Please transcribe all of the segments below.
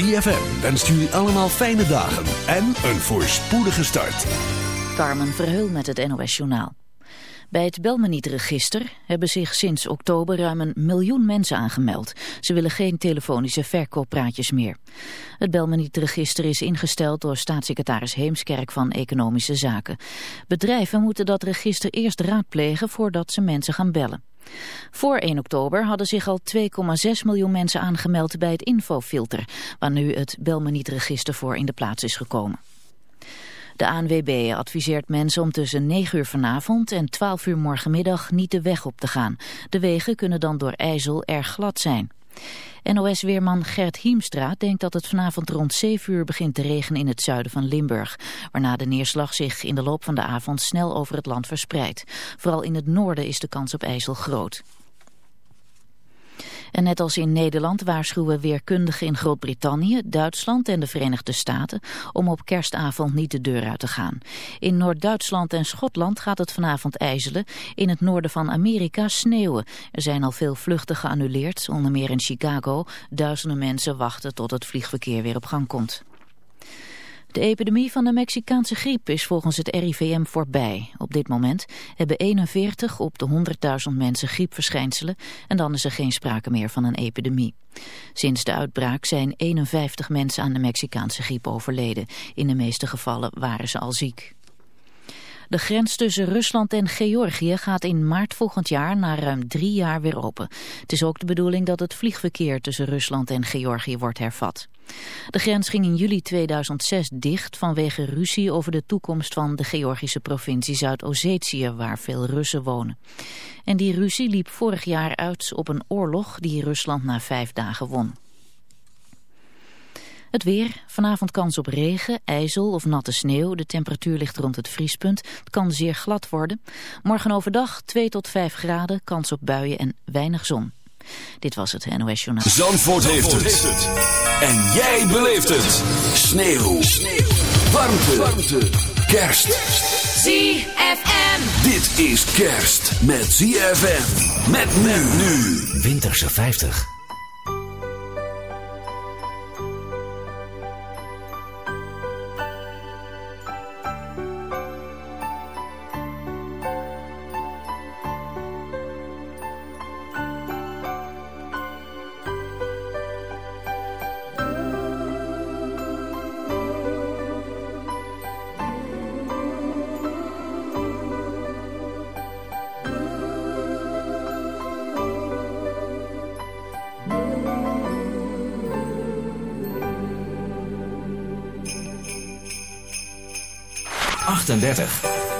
ZFM wenst jullie allemaal fijne dagen en een voorspoedige start. Carmen Verheul met het NOS Journaal. Bij het Belmeniet-register hebben zich sinds oktober ruim een miljoen mensen aangemeld. Ze willen geen telefonische verkooppraatjes meer. Het Belmeniet-register is ingesteld door staatssecretaris Heemskerk van Economische Zaken. Bedrijven moeten dat register eerst raadplegen voordat ze mensen gaan bellen. Voor 1 oktober hadden zich al 2,6 miljoen mensen aangemeld bij het infofilter, waar nu het Belmeniet-register voor in de plaats is gekomen. De ANWB adviseert mensen om tussen 9 uur vanavond en 12 uur morgenmiddag niet de weg op te gaan. De wegen kunnen dan door ijzel erg glad zijn. NOS-weerman Gert Hiemstra denkt dat het vanavond rond 7 uur begint te regenen in het zuiden van Limburg. Waarna de neerslag zich in de loop van de avond snel over het land verspreidt. Vooral in het noorden is de kans op ijzel groot. En net als in Nederland waarschuwen weerkundigen in Groot-Brittannië, Duitsland en de Verenigde Staten om op kerstavond niet de deur uit te gaan. In Noord-Duitsland en Schotland gaat het vanavond ijzelen, in het noorden van Amerika sneeuwen. Er zijn al veel vluchten geannuleerd, onder meer in Chicago. Duizenden mensen wachten tot het vliegverkeer weer op gang komt. De epidemie van de Mexicaanse griep is volgens het RIVM voorbij. Op dit moment hebben 41 op de 100.000 mensen griepverschijnselen en dan is er geen sprake meer van een epidemie. Sinds de uitbraak zijn 51 mensen aan de Mexicaanse griep overleden. In de meeste gevallen waren ze al ziek. De grens tussen Rusland en Georgië gaat in maart volgend jaar na ruim drie jaar weer open. Het is ook de bedoeling dat het vliegverkeer tussen Rusland en Georgië wordt hervat. De grens ging in juli 2006 dicht vanwege ruzie over de toekomst van de Georgische provincie Zuid-Ossetië, waar veel Russen wonen. En die ruzie liep vorig jaar uit op een oorlog die Rusland na vijf dagen won. Het weer, vanavond kans op regen, ijzel of natte sneeuw. De temperatuur ligt rond het vriespunt. Het kan zeer glad worden. Morgen overdag 2 tot 5 graden, kans op buien en weinig zon. Dit was het NOS Journaal. Zandvoort, heeft, het. En jij beleeft het. Sneeuw. sneeuw. Warmte. Warmte. Kerst. ZFM. Dit is kerst met ZFM. Met men nu. Winterse 50. りが。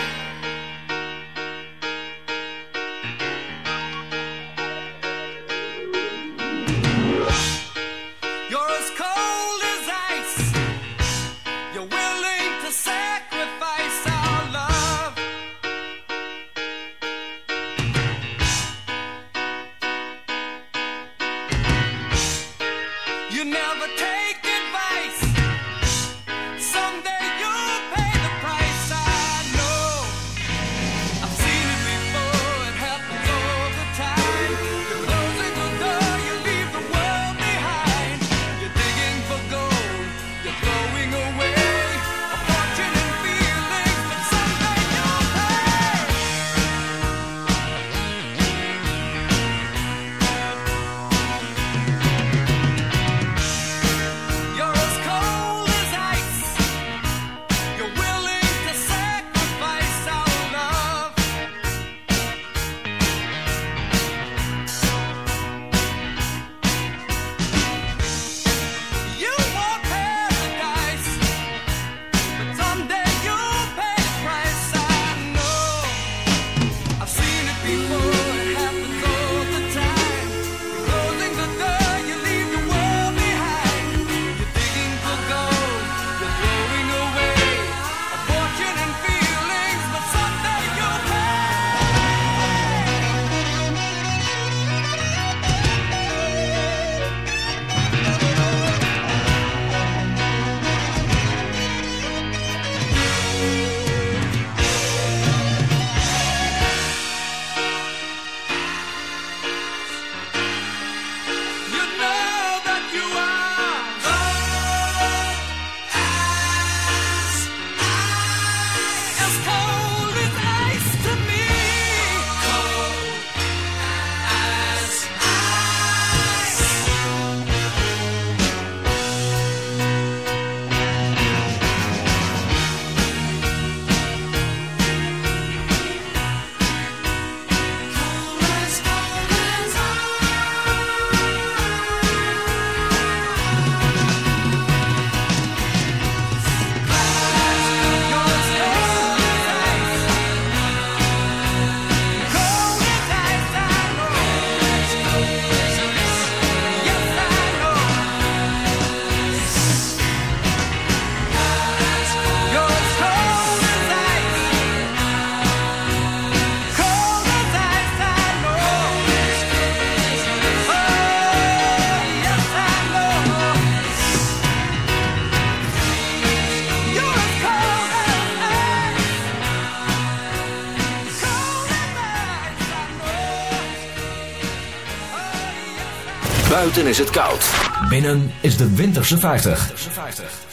Buiten is het koud. Binnen is de winterse 50.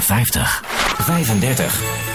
50. 35.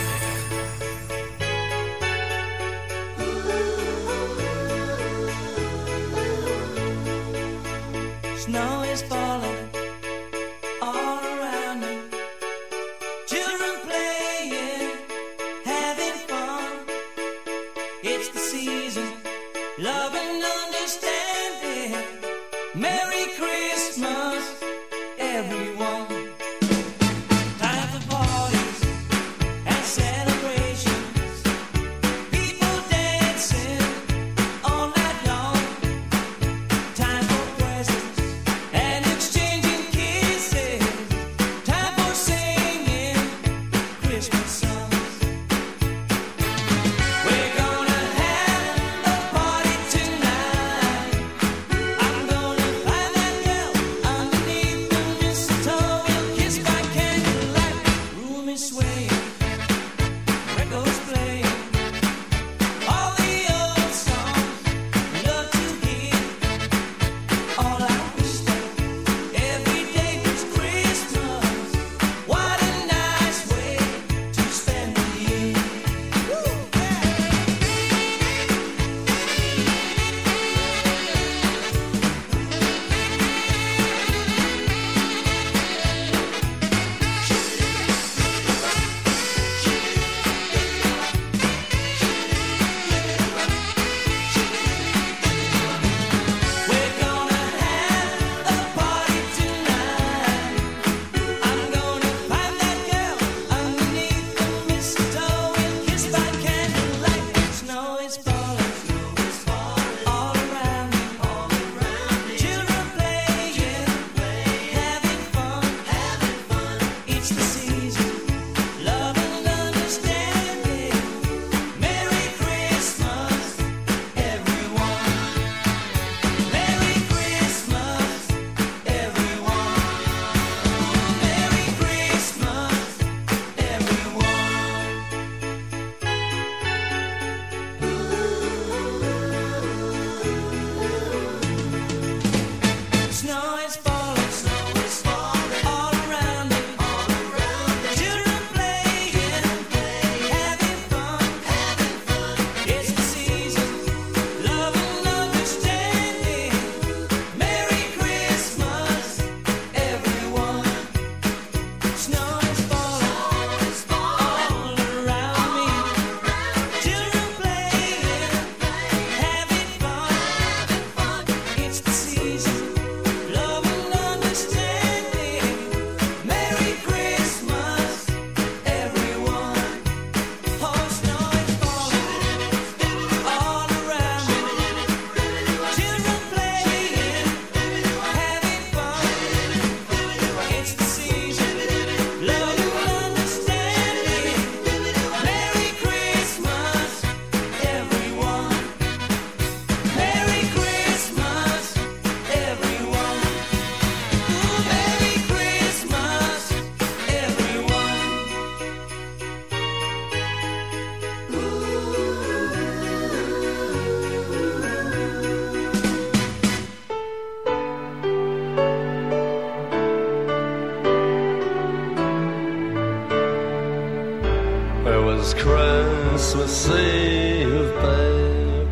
was Christmas Eve, babe.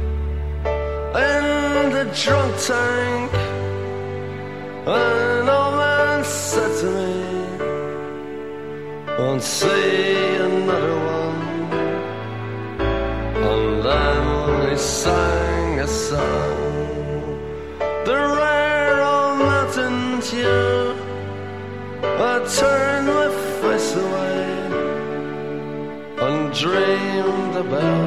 In the drunk tank, an old man said to me, Won't see another one. And then he sang a song, the rare old mountain tune. I turned dreamed about.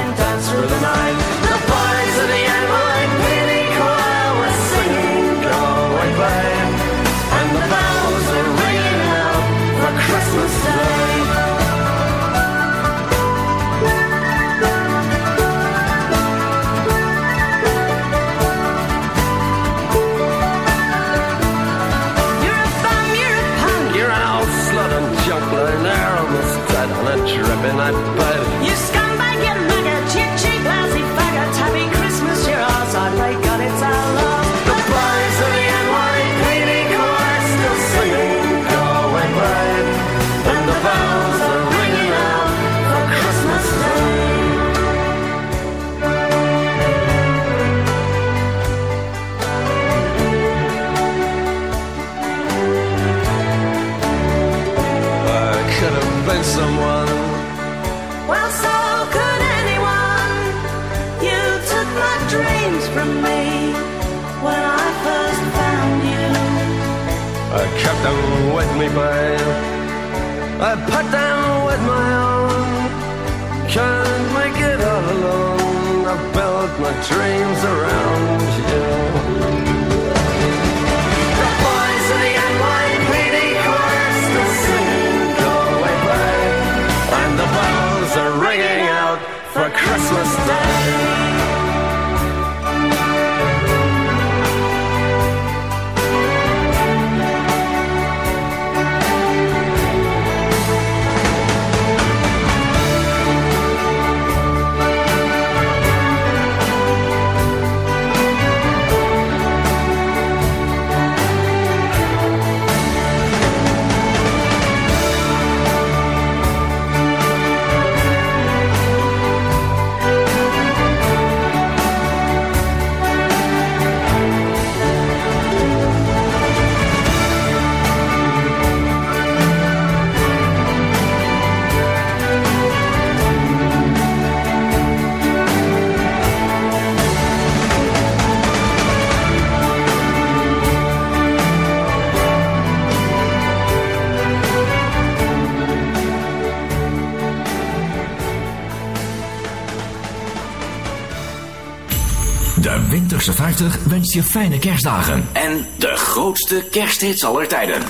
Wens je fijne kerstdagen. En de grootste kersthits aller tijden.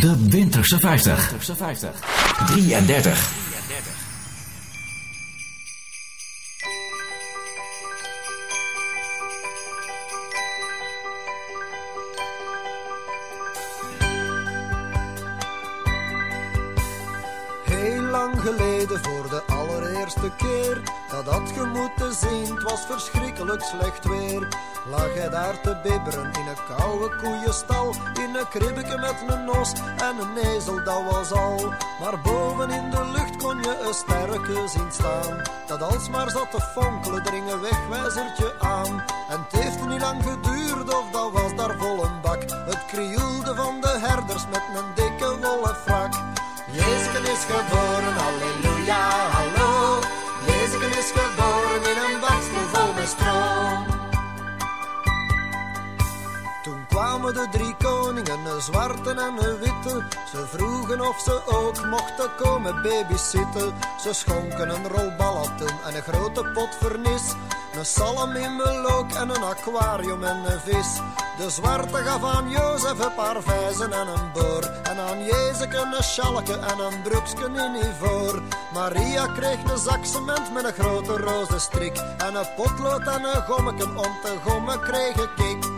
De Winterse 50. 33. Met een nos en een ezel, dat was al. Maar boven in de lucht kon je een sterke zien staan. Dat alsmaar zat te fonkelen, dring een wegwijzertje aan. En het heeft niet lang geduurd of dat was daar vol een bak. Het krioelde van de herders met een dikke een zwarte en een witte. Ze vroegen of ze ook mochten komen babysitten. Ze schonken een rol en een grote pot vernis. Een salm in melook en een aquarium en een vis. De zwarte gaf aan Jozef een paar vijzen en een boor. En aan Jezus een schalke en een broeksken in ivoor. Maria kreeg een zak met een grote roze strik. En een potlood en een gommeken om te gommen kreeg ik.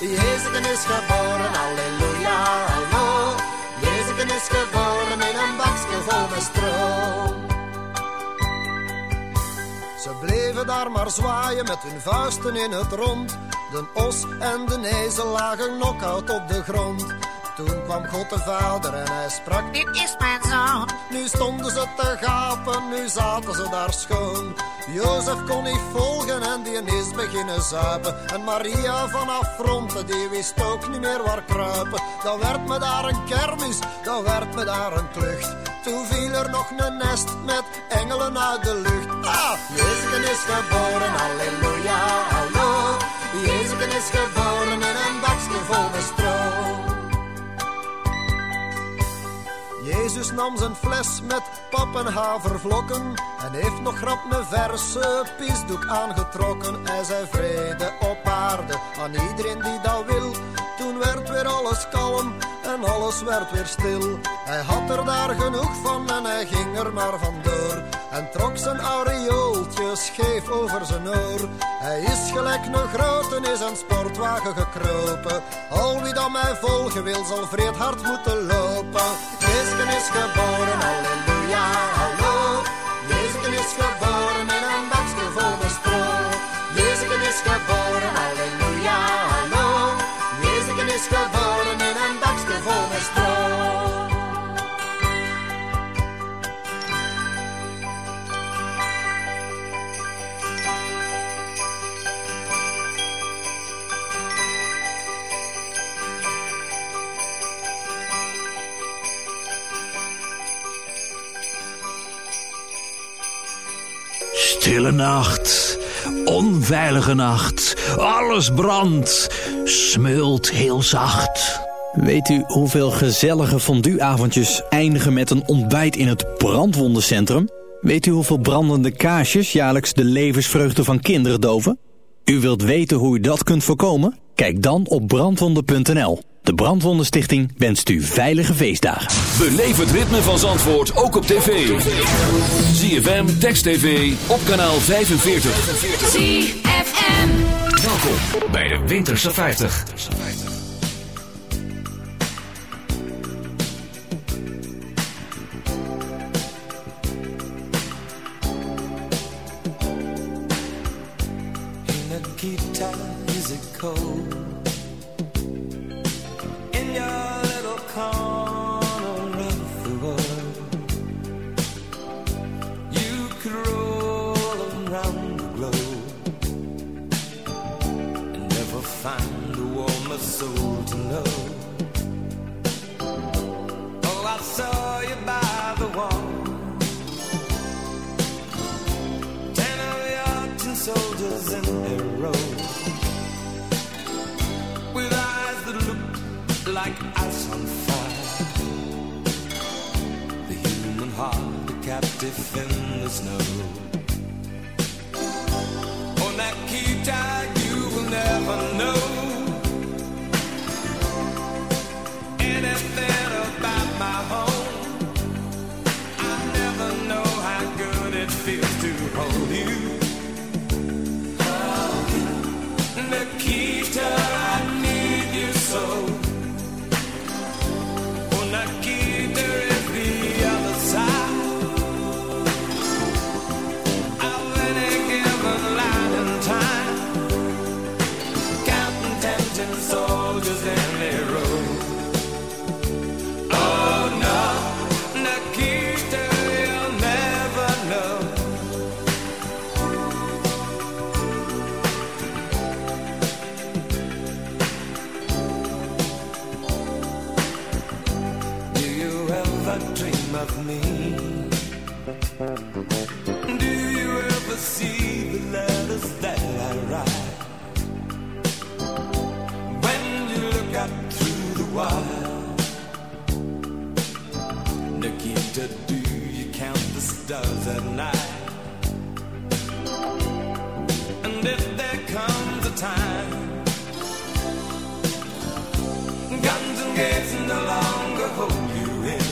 Jezus is geboren, halleluja, hallo. Jezus is geboren in een bakje vol met stro. Ze bleven daar maar zwaaien met hun vuisten in het rond. De os en de ezel lagen knock-out op de grond. Toen kwam God de Vader en hij sprak: Dit is mijn zoon. Nu stonden ze te gapen, nu zaten ze daar schoon. Jozef kon niet volgen en die is beginnen zuipen. En Maria vanaf fronten, die wist ook niet meer waar kruipen. Dan werd me daar een kermis, dan werd me daar een klucht. Toen viel er nog een nest met engelen uit de lucht. Ah, Jezus is geboren, halleluja, hallo. Jezus is geboren in een bakje vol met stro. Jezus nam zijn fles met pap en en heeft nog grap een verse pisdoek aangetrokken. Hij zei vrede op aarde aan iedereen die dat wil. Toen werd weer alles kalm en alles werd weer stil. Hij had er daar genoeg van en hij ging er maar vandoor. En trok zijn aureooltje scheef over zijn oor. Hij is gelijk een grote is een sportwagen gekropen. Al wie dan mij volgen wil, zal vreed hard moeten lopen. Jezus is geboren, halleluja, Stille nacht, onveilige nacht, alles brandt, smult heel zacht. Weet u hoeveel gezellige fondueavondjes eindigen met een ontbijt in het brandwondencentrum? Weet u hoeveel brandende kaarsjes jaarlijks de levensvreugde van kinderen doven? U wilt weten hoe u dat kunt voorkomen? Kijk dan op brandwonden.nl. De Brandwondenstichting wenst u veilige feestdagen. Beleef het ritme van Zandvoort ook op tv. ZFM, Text TV, op kanaal 45. ZFM. Welkom bij de Winterse 50. Could roll around the globe And never find a warmer soul to know. Oh, I saw you by the wall. Ten of your tin soldiers in a row With eyes that looked like ice on fire. The human heart, captive in the snow On that Nikita, you will never know Anything about my home I never know how good it feels to hold you. gates no longer hold you in.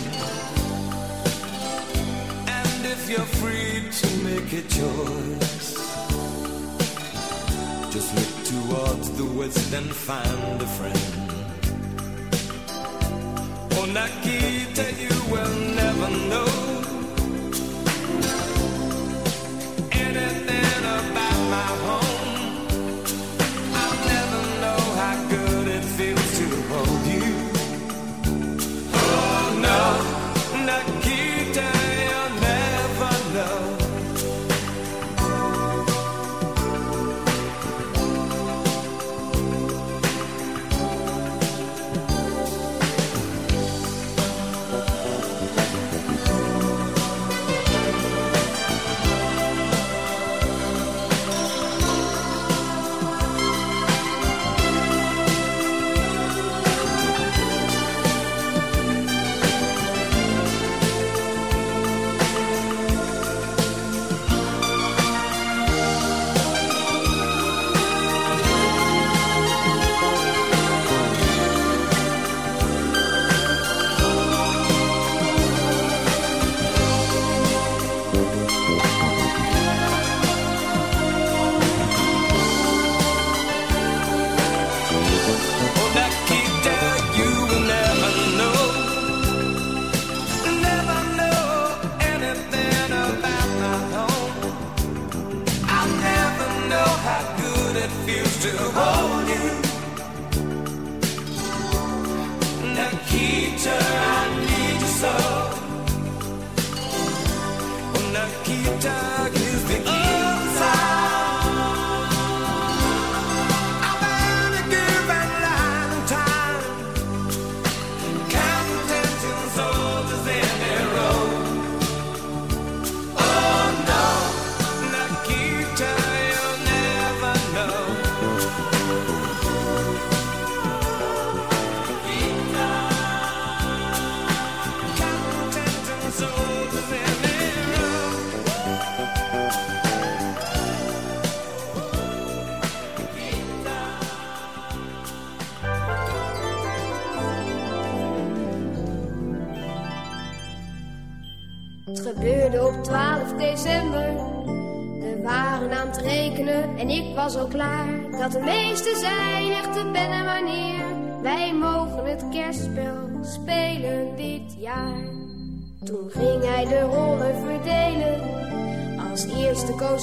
And if you're free to make a choice, just look towards the west and find a friend. On a key that you will never know anything about my home.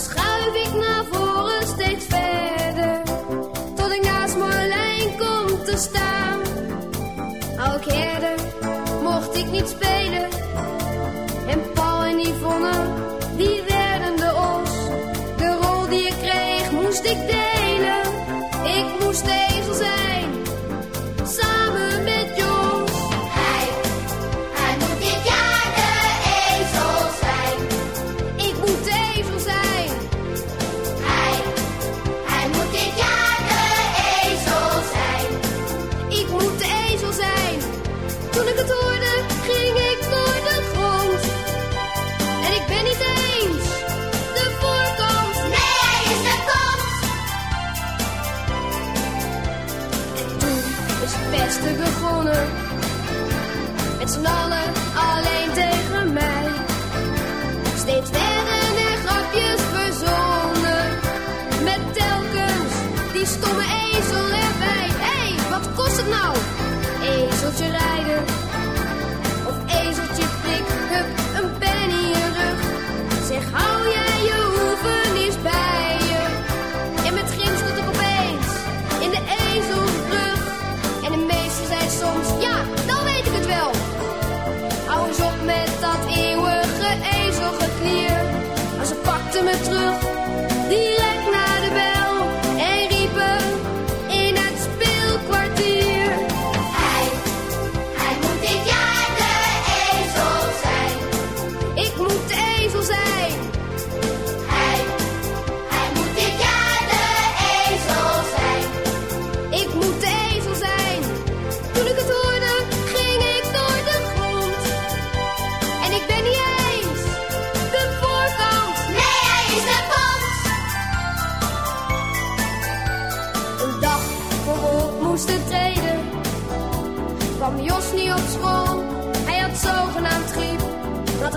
Schouw.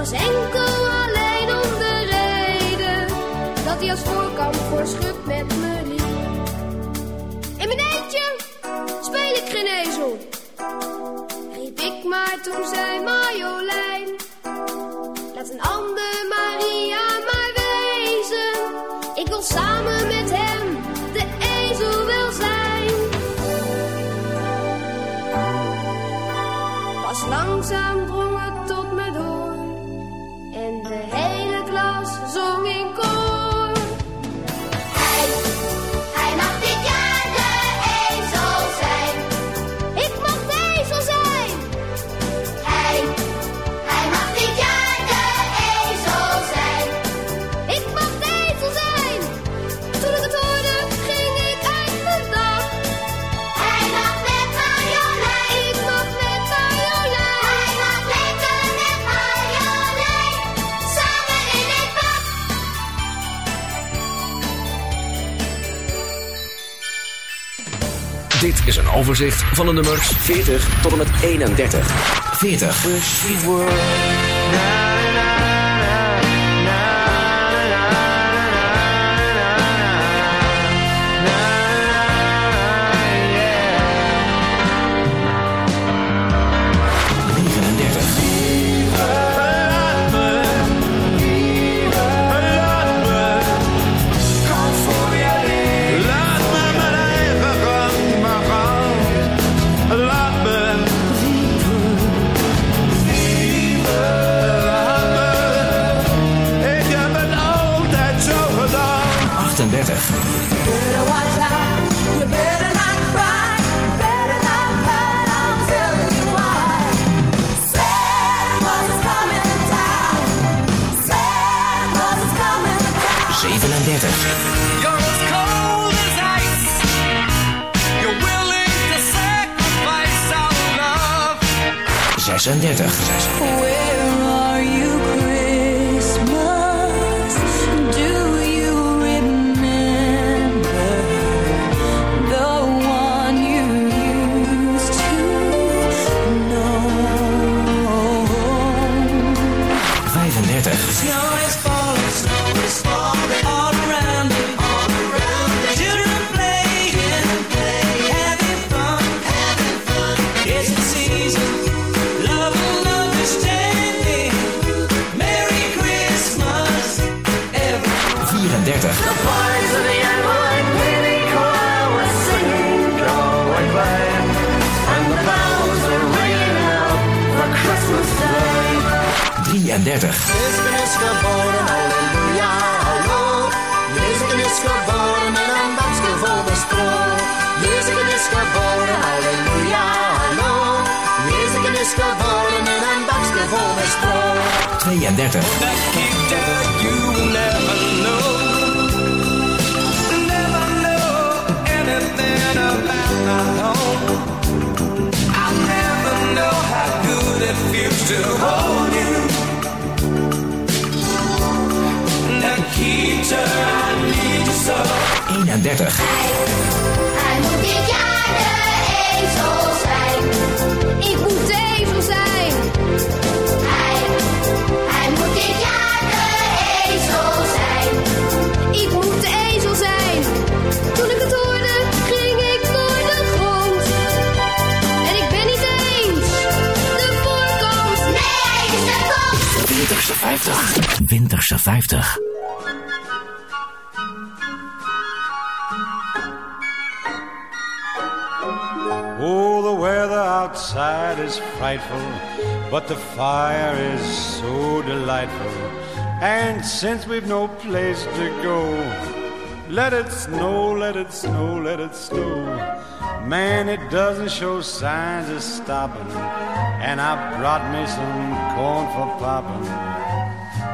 was enkel alleen om de reden dat hij als voorkant voor Schub met me liep. In mijn eentje speel ik geen ezel, riep ik maar toen zei Majolijn. Laat een overzicht van de nummers 40 tot en met 31. 40. 真的在喝彩。50. Oh, the weather outside is frightful, but the fire is so delightful. And since we've no place to go, let it snow, let it snow, let it snow. Man, it doesn't show signs of stopping, and I brought me some corn for popping.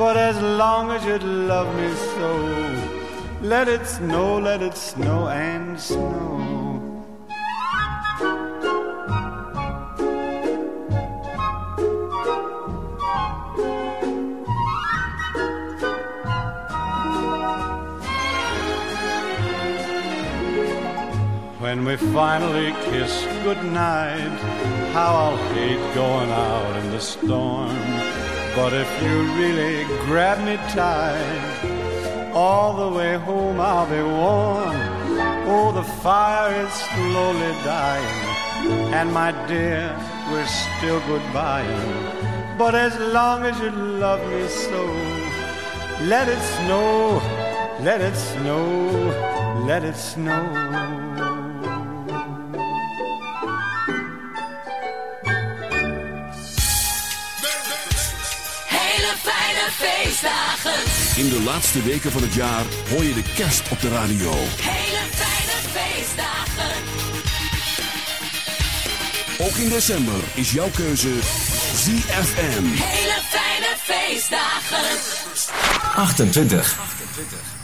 But as long as you love me so, let it snow, let it snow and snow. When we finally kiss goodnight, how I'll hate going out in the storm. But if you really grab me tight, all the way home I'll be warm. Oh, the fire is slowly dying, and my dear, we're still goodbying. But as long as you love me so, let it snow, let it snow, let it snow. feestdagen. In de laatste weken van het jaar hoor je de kerst op de radio. Hele fijne feestdagen. Ook in december is jouw keuze ZFM. Hele fijne feestdagen. 28. 28.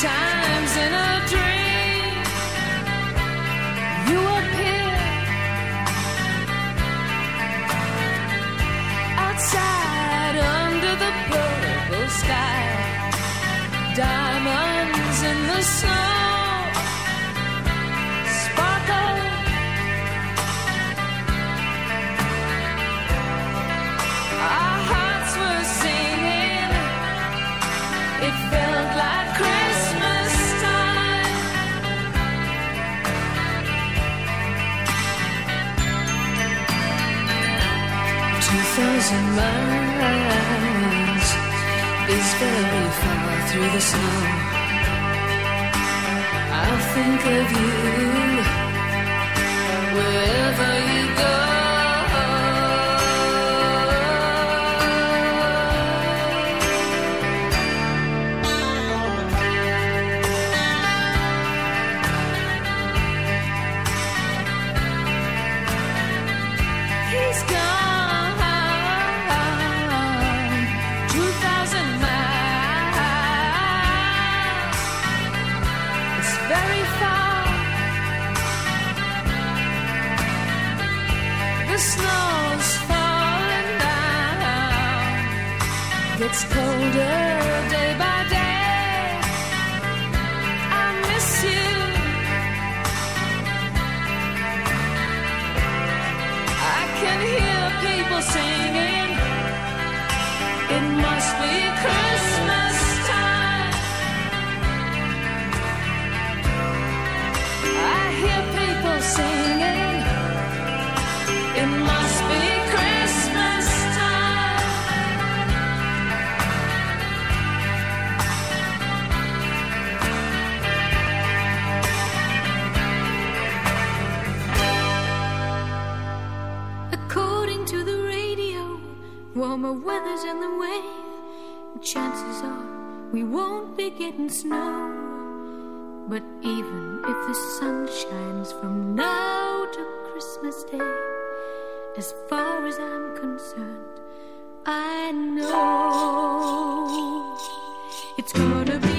Sometimes in a dream, you appear outside under the purple sky. Diamonds is very far through the snow. I'll think of you wherever didn't snow. But even if the sun shines from now to Christmas Day, as far as I'm concerned, I know it's gonna be.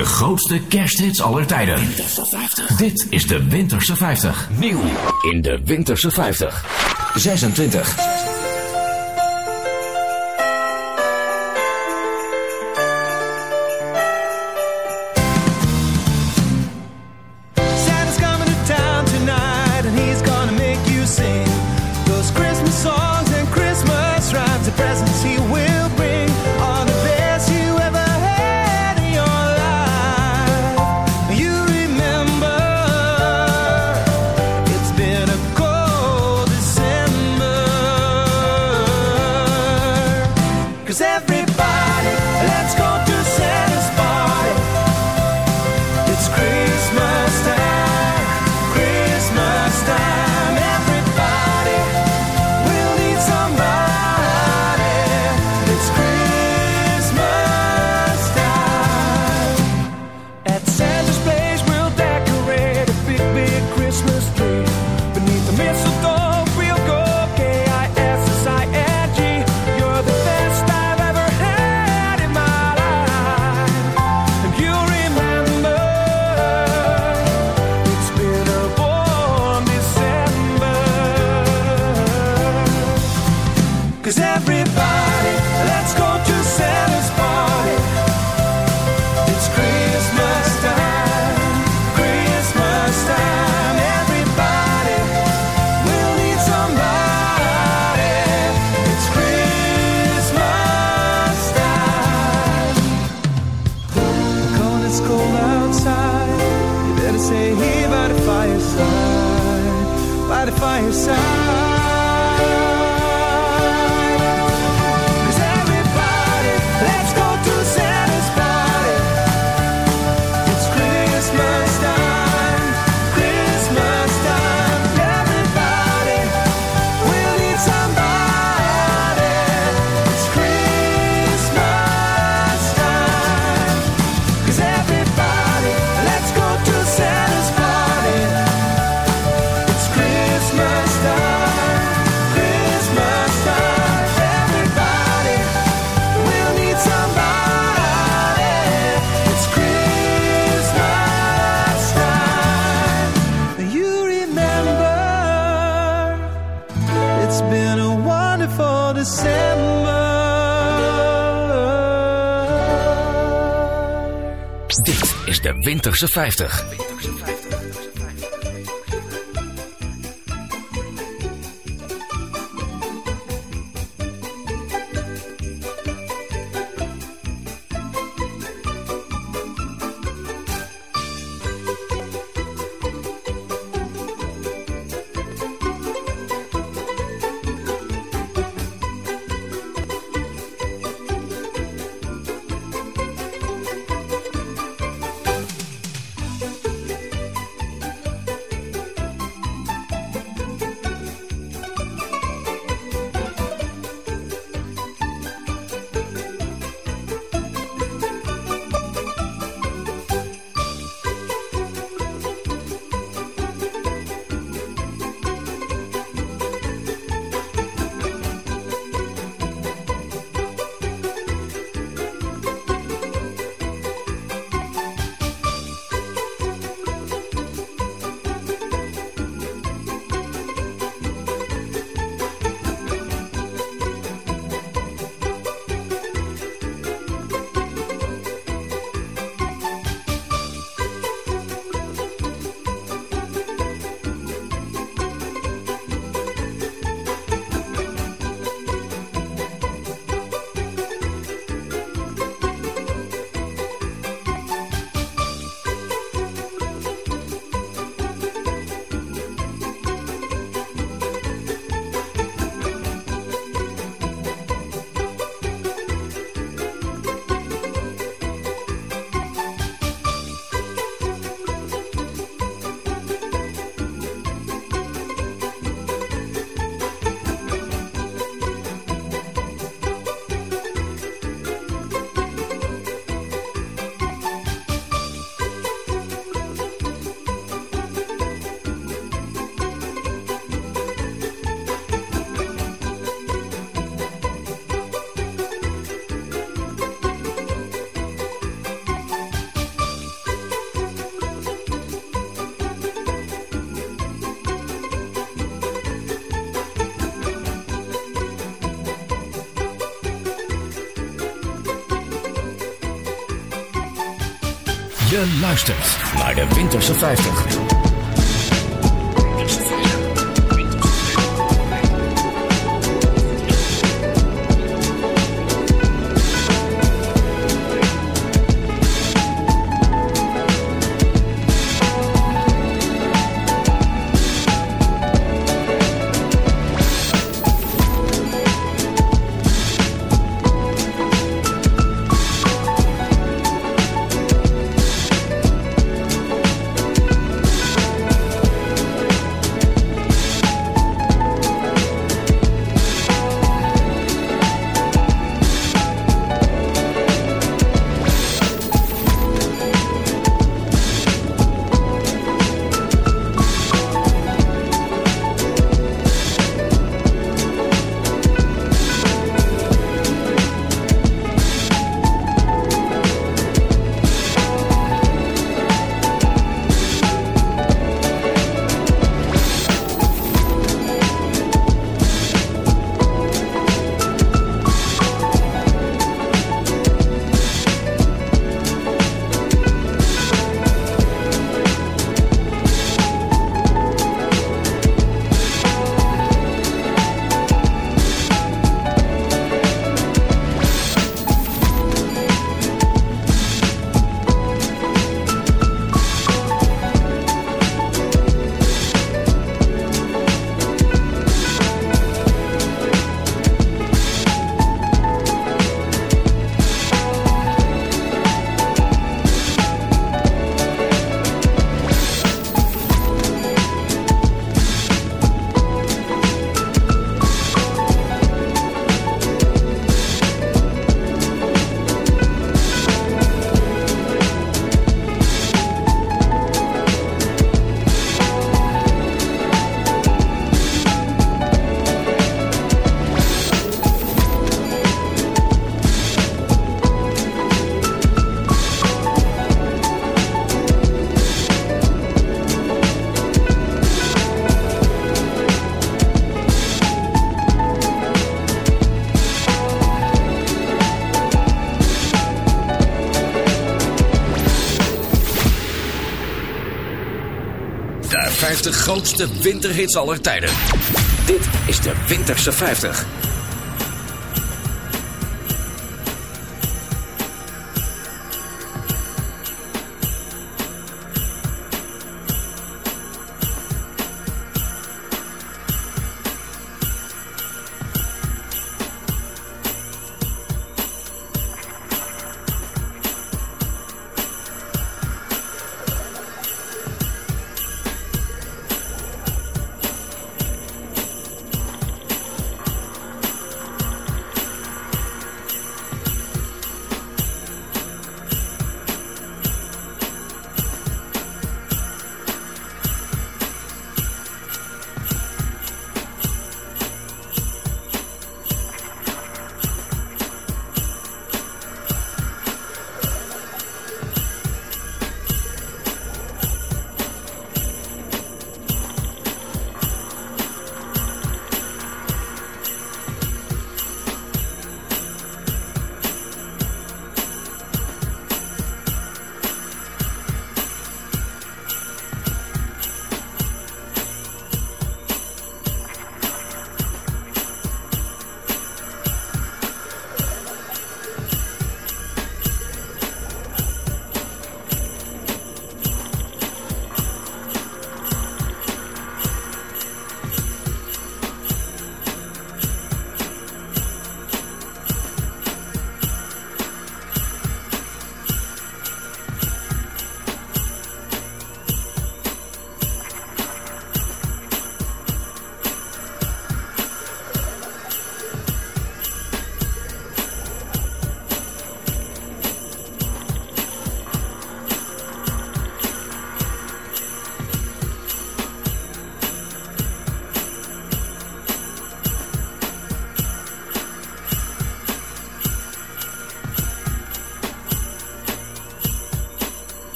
de grootste kersthits aller tijden. Dit is de Winterse 50. Nieuw in de Winterse 50. 26. 50. Luistert naar de Winterse 50. 50 grootste winterhits aller tijden. Dit is de Winterse 50.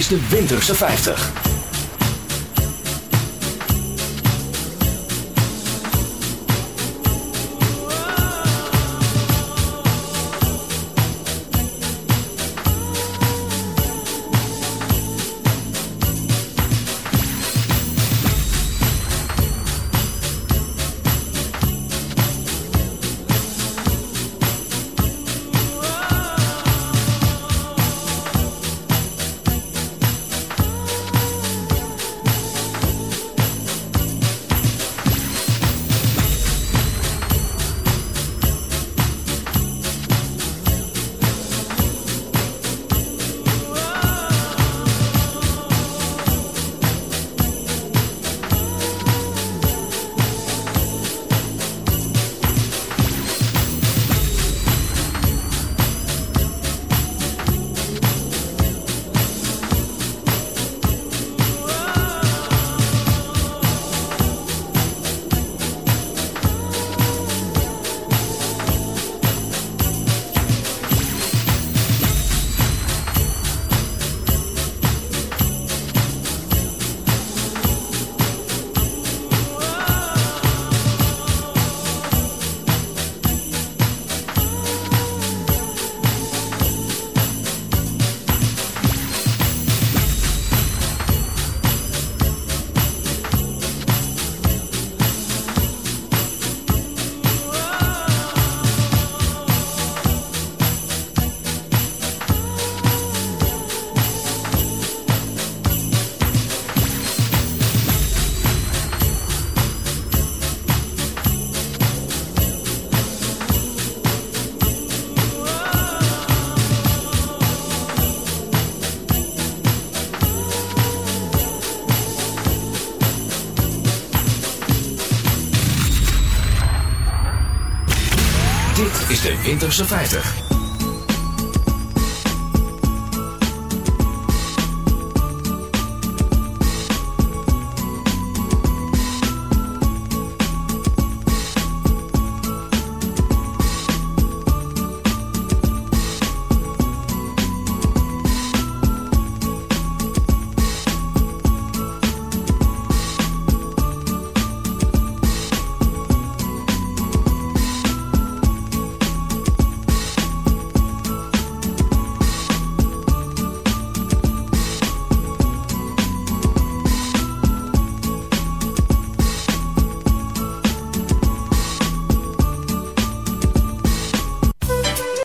Is de Winterse 50. Winterse 50.